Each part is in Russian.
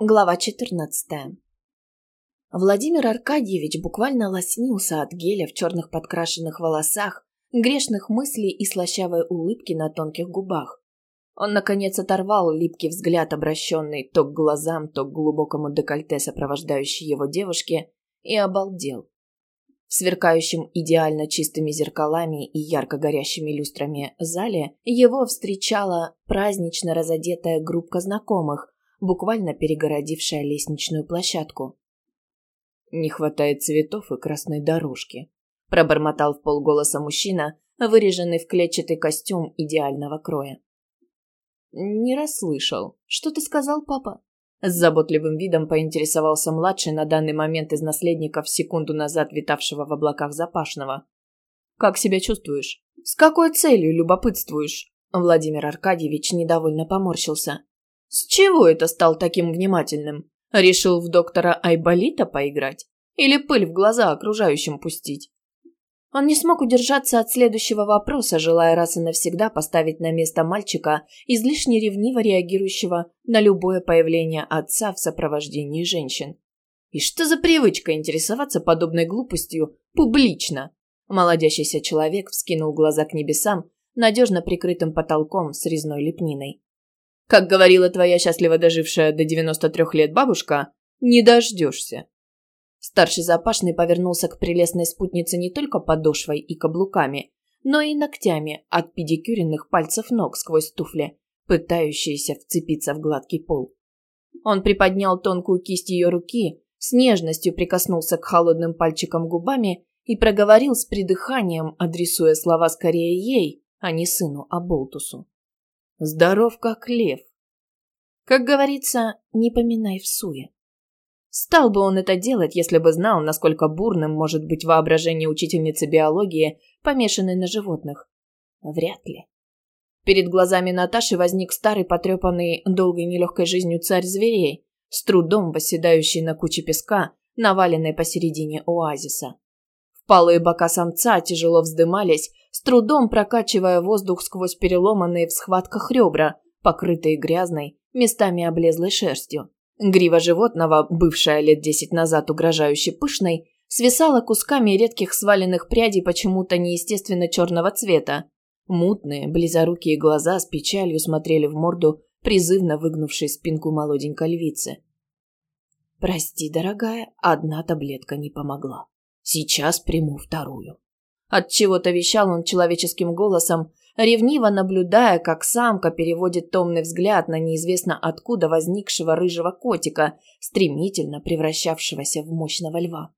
Глава 14. Владимир Аркадьевич буквально лоснился от геля в черных подкрашенных волосах, грешных мыслей и слащавой улыбки на тонких губах. Он, наконец, оторвал липкий взгляд, обращенный то к глазам, то к глубокому декольте сопровождающей его девушки, и обалдел. В сверкающем идеально чистыми зеркалами и ярко горящими люстрами зале его встречала празднично разодетая группка знакомых, буквально перегородившая лестничную площадку. «Не хватает цветов и красной дорожки», – пробормотал в полголоса мужчина, выреженный в клетчатый костюм идеального кроя. «Не расслышал. Что ты сказал, папа?» С заботливым видом поинтересовался младший на данный момент из наследников секунду назад витавшего в облаках Запашного. «Как себя чувствуешь? С какой целью любопытствуешь?» Владимир Аркадьевич недовольно поморщился. С чего это стал таким внимательным? Решил в доктора Айболита поиграть? Или пыль в глаза окружающим пустить? Он не смог удержаться от следующего вопроса, желая раз и навсегда поставить на место мальчика, излишне ревниво реагирующего на любое появление отца в сопровождении женщин. И что за привычка интересоваться подобной глупостью публично? Молодящийся человек вскинул глаза к небесам, надежно прикрытым потолком с резной лепниной. Как говорила твоя счастливо дожившая до 93 лет бабушка, не дождешься. Старший запашный повернулся к прелестной спутнице не только подошвой и каблуками, но и ногтями от педикюренных пальцев ног сквозь туфли, пытающиеся вцепиться в гладкий пол. Он приподнял тонкую кисть ее руки, с нежностью прикоснулся к холодным пальчикам губами и проговорил с придыханием, адресуя слова скорее ей, а не сыну Аболтусу. Здоров как лев. Как говорится, не поминай в суе. Стал бы он это делать, если бы знал, насколько бурным может быть воображение учительницы биологии, помешанной на животных. Вряд ли. Перед глазами Наташи возник старый потрепанный долгой нелегкой жизнью царь зверей, с трудом восседающий на куче песка, наваленной посередине оазиса. Впалые бока самца тяжело вздымались, с трудом прокачивая воздух сквозь переломанные в схватках ребра, покрытые грязной, местами облезлой шерстью. Грива животного, бывшая лет десять назад угрожающе пышной, свисала кусками редких сваленных прядей почему-то неестественно черного цвета. Мутные, близорукие глаза с печалью смотрели в морду призывно выгнувшей спинку молоденькой львицы. «Прости, дорогая, одна таблетка не помогла. Сейчас приму вторую». От чего то вещал он человеческим голосом, ревниво наблюдая, как самка переводит томный взгляд на неизвестно откуда возникшего рыжего котика, стремительно превращавшегося в мощного льва.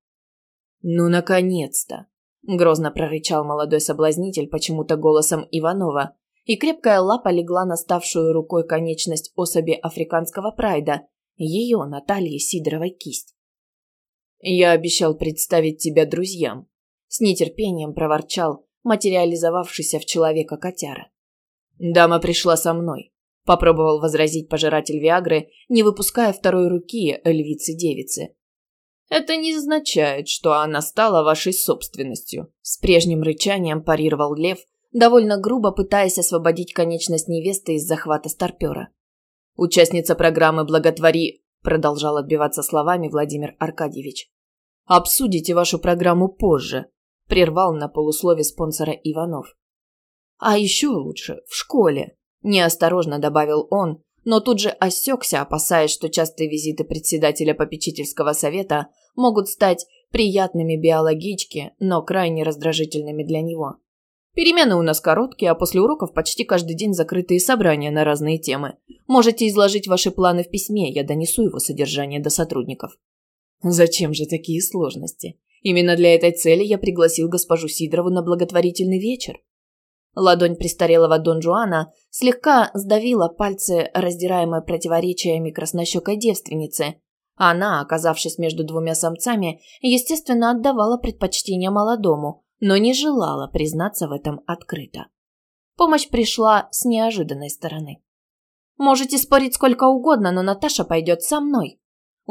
«Ну, наконец-то!» – грозно прорычал молодой соблазнитель почему-то голосом Иванова, и крепкая лапа легла на ставшую рукой конечность особи африканского прайда, ее Натальи Сидоровой кисть. «Я обещал представить тебя друзьям», с нетерпением проворчал материализовавшийся в человека котяра. «Дама пришла со мной», – попробовал возразить пожиратель Виагры, не выпуская второй руки львицы-девицы. «Это не означает, что она стала вашей собственностью», – с прежним рычанием парировал лев, довольно грубо пытаясь освободить конечность невесты из захвата старпера. «Участница программы «Благотвори», – продолжал отбиваться словами Владимир Аркадьевич. «Обсудите вашу программу позже», прервал на полуслове спонсора Иванов. А еще лучше в школе, неосторожно добавил он, но тут же осекся, опасаясь, что частые визиты председателя попечительского совета могут стать приятными биологичке, но крайне раздражительными для него. Перемены у нас короткие, а после уроков почти каждый день закрытые собрания на разные темы. Можете изложить ваши планы в письме, я донесу его содержание до сотрудников. Зачем же такие сложности? Именно для этой цели я пригласил госпожу Сидорову на благотворительный вечер. Ладонь престарелого Дон Жуана слегка сдавила пальцы, раздираемые противоречиями краснощекой девственницы. Она, оказавшись между двумя самцами, естественно, отдавала предпочтение молодому, но не желала признаться в этом открыто. Помощь пришла с неожиданной стороны. «Можете спорить сколько угодно, но Наташа пойдет со мной»,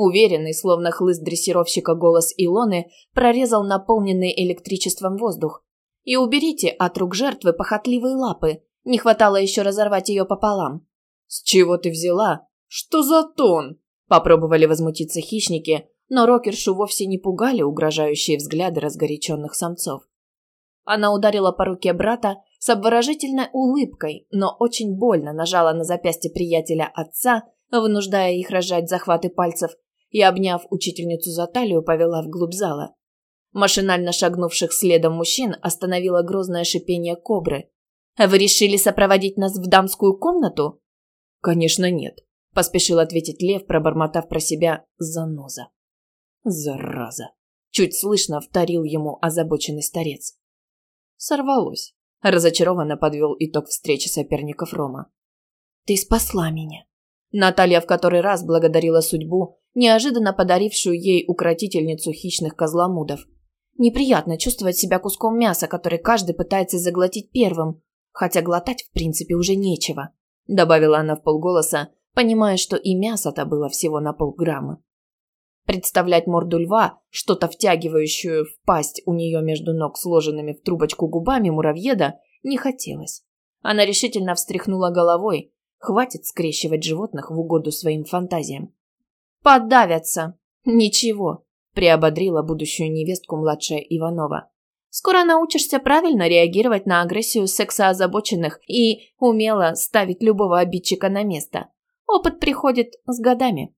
Уверенный, словно хлыст дрессировщика голос Илоны, прорезал наполненный электричеством воздух. «И уберите от рук жертвы похотливые лапы. Не хватало еще разорвать ее пополам». «С чего ты взяла? Что за тон?» Попробовали возмутиться хищники, но рокершу вовсе не пугали угрожающие взгляды разгоряченных самцов. Она ударила по руке брата с обворожительной улыбкой, но очень больно нажала на запястье приятеля отца, вынуждая их разжать захваты пальцев, и, обняв учительницу за талию, повела вглубь зала. Машинально шагнувших следом мужчин остановило грозное шипение кобры. «Вы решили сопроводить нас в дамскую комнату?» «Конечно нет», – поспешил ответить Лев, пробормотав про себя «заноза». «Зараза!» – чуть слышно вторил ему озабоченный старец. Сорвалось. Разочарованно подвел итог встречи соперников Рома. «Ты спасла меня!» Наталья в который раз благодарила судьбу, неожиданно подарившую ей укротительницу хищных козломудов – Неприятно чувствовать себя куском мяса, который каждый пытается заглотить первым, хотя глотать в принципе уже нечего», – добавила она в полголоса, понимая, что и мяса-то было всего на полграмма. Представлять морду льва, что-то втягивающую в пасть у нее между ног сложенными в трубочку губами муравьеда, не хотелось. Она решительно встряхнула головой. Хватит скрещивать животных в угоду своим фантазиям. «Подавятся! Ничего, приободрила будущую невестку младшая Иванова. Скоро научишься правильно реагировать на агрессию сексоозабоченных и умело ставить любого обидчика на место. Опыт приходит с годами.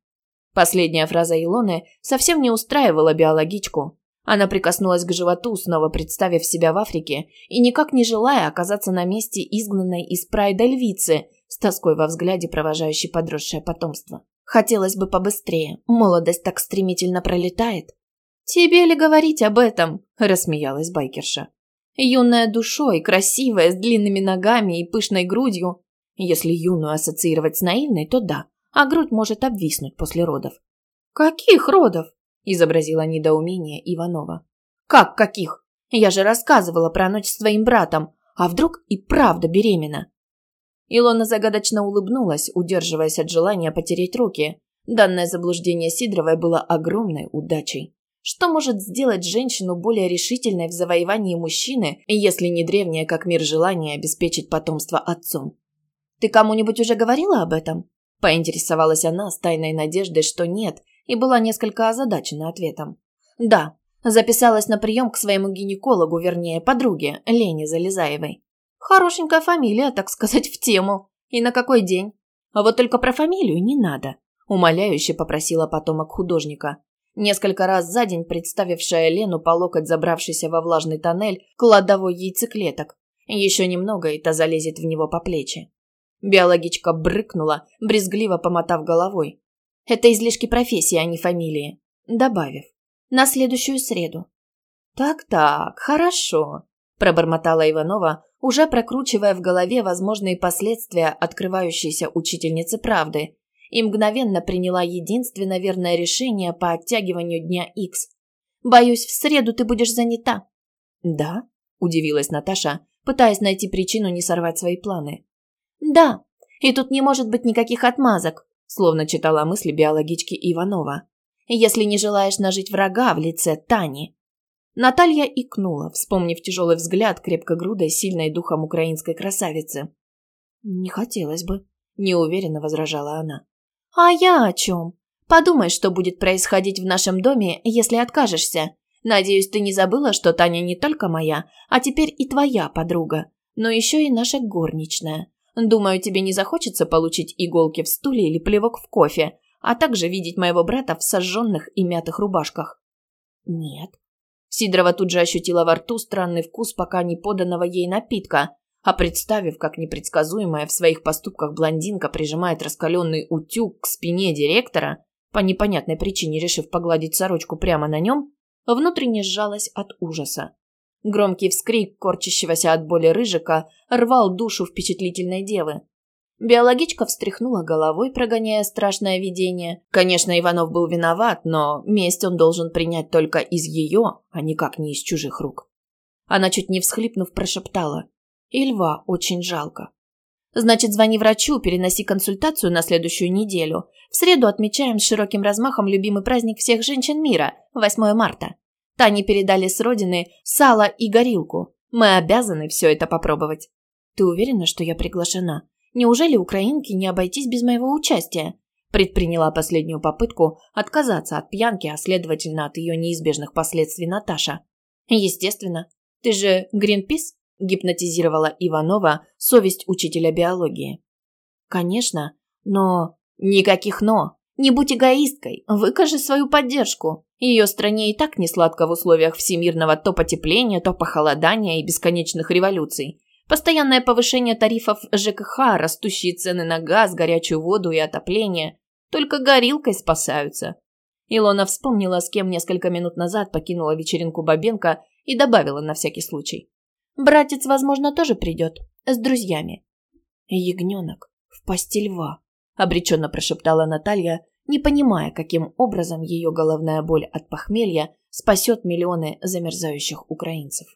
Последняя фраза Илоны совсем не устраивала биологичку. Она прикоснулась к животу, снова представив себя в Африке и никак не желая оказаться на месте изгнанной из прайда львицы, с тоской во взгляде провожающей подросшее потомство. Хотелось бы побыстрее. Молодость так стремительно пролетает. «Тебе ли говорить об этом?» – рассмеялась байкерша. «Юная душой, красивая, с длинными ногами и пышной грудью. Если юную ассоциировать с наивной, то да, а грудь может обвиснуть после родов». «Каких родов?» – изобразила недоумение Иванова. «Как каких? Я же рассказывала про ночь с твоим братом. А вдруг и правда беременна?» Илона загадочно улыбнулась, удерживаясь от желания потереть руки. Данное заблуждение Сидоровой было огромной удачей. Что может сделать женщину более решительной в завоевании мужчины, если не древнее как мир желание обеспечить потомство отцом? «Ты кому-нибудь уже говорила об этом?» Поинтересовалась она с тайной надеждой, что нет, и была несколько озадачена ответом. «Да, записалась на прием к своему гинекологу, вернее, подруге, Лене Залезаевой. Хорошенькая фамилия, так сказать, в тему. И на какой день? А вот только про фамилию не надо. Умоляюще попросила потомок художника. Несколько раз за день представившая Лену по локоть забравшийся во влажный тоннель кладовой яйцеклеток. Еще немного, и та залезет в него по плечи. Биологичка брыкнула, брезгливо помотав головой. Это излишки профессии, а не фамилии. Добавив. На следующую среду. «Так-так, хорошо», – пробормотала Иванова, уже прокручивая в голове возможные последствия открывающейся учительницы правды, и мгновенно приняла единственно верное решение по оттягиванию дня X. «Боюсь, в среду ты будешь занята». «Да?» – удивилась Наташа, пытаясь найти причину не сорвать свои планы. «Да, и тут не может быть никаких отмазок», – словно читала мысли биологички Иванова. «Если не желаешь нажить врага в лице Тани». Наталья икнула, вспомнив тяжелый взгляд крепкогрудой, сильной духом украинской красавицы. «Не хотелось бы», – неуверенно возражала она. «А я о чем? Подумай, что будет происходить в нашем доме, если откажешься. Надеюсь, ты не забыла, что Таня не только моя, а теперь и твоя подруга, но еще и наша горничная. Думаю, тебе не захочется получить иголки в стуле или плевок в кофе, а также видеть моего брата в сожженных и мятых рубашках». «Нет», Сидорова тут же ощутила во рту странный вкус пока не поданного ей напитка, а представив, как непредсказуемая в своих поступках блондинка прижимает раскаленный утюг к спине директора, по непонятной причине решив погладить сорочку прямо на нем, внутренне сжалась от ужаса. Громкий вскрик корчащегося от боли рыжика рвал душу впечатлительной девы. Биологичка встряхнула головой, прогоняя страшное видение. Конечно, Иванов был виноват, но месть он должен принять только из ее, а никак не из чужих рук. Она чуть не всхлипнув прошептала. И льва очень жалко. Значит, звони врачу, переноси консультацию на следующую неделю. В среду отмечаем с широким размахом любимый праздник всех женщин мира – 8 марта. Тане передали с родины сало и горилку. Мы обязаны все это попробовать. Ты уверена, что я приглашена? Неужели украинки не обойтись без моего участия? Предприняла последнюю попытку отказаться от пьянки, а следовательно от ее неизбежных последствий Наташа. Естественно. Ты же Гринпис? Гипнотизировала Иванова совесть учителя биологии. Конечно, но... Никаких «но». Не будь эгоисткой, выкажи свою поддержку. Ее стране и так не сладко в условиях всемирного то потепления, то похолодания и бесконечных революций. Постоянное повышение тарифов ЖКХ, растущие цены на газ, горячую воду и отопление. Только горилкой спасаются. Илона вспомнила, с кем несколько минут назад покинула вечеринку Бабенко и добавила на всякий случай. «Братец, возможно, тоже придет. С друзьями». «Ягненок в пасти льва», – обреченно прошептала Наталья, не понимая, каким образом ее головная боль от похмелья спасет миллионы замерзающих украинцев.